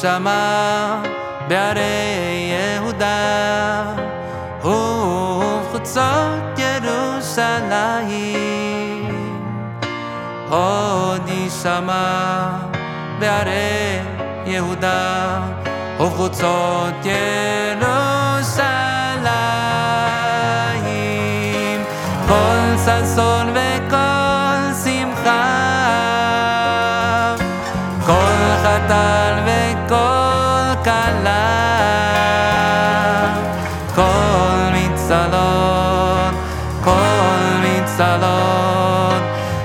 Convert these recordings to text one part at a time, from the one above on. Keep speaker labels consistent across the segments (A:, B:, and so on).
A: שמע בערי יהודה ובחוצות ירושלים עוד יישמע בערי יהודה ובחוצות ירושלים כל ששון עליו כל מצלות, כל מצלות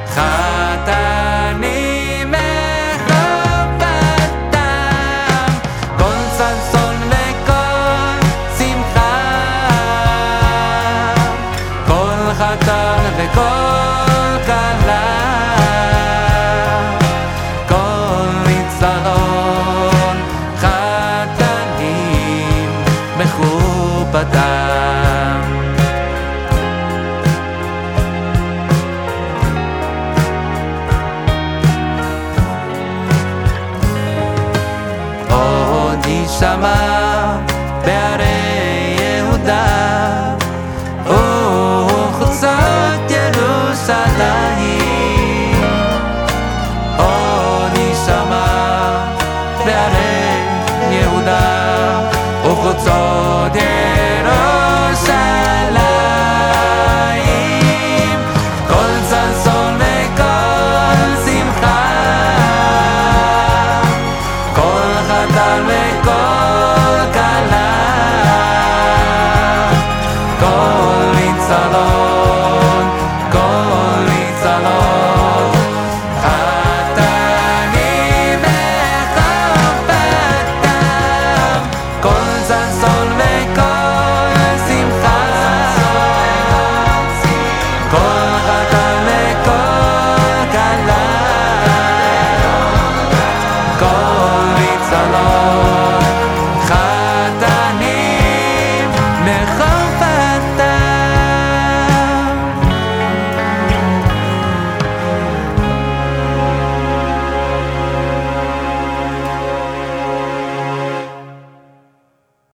A: חתני מחובתם כל ששון וכל שמחה. כל חתן וכל כלה. כל מצלות patin. Oh, Dishama, Père Yehuda, Oh, Chutzat Yerushalayim, Oh, Chutzat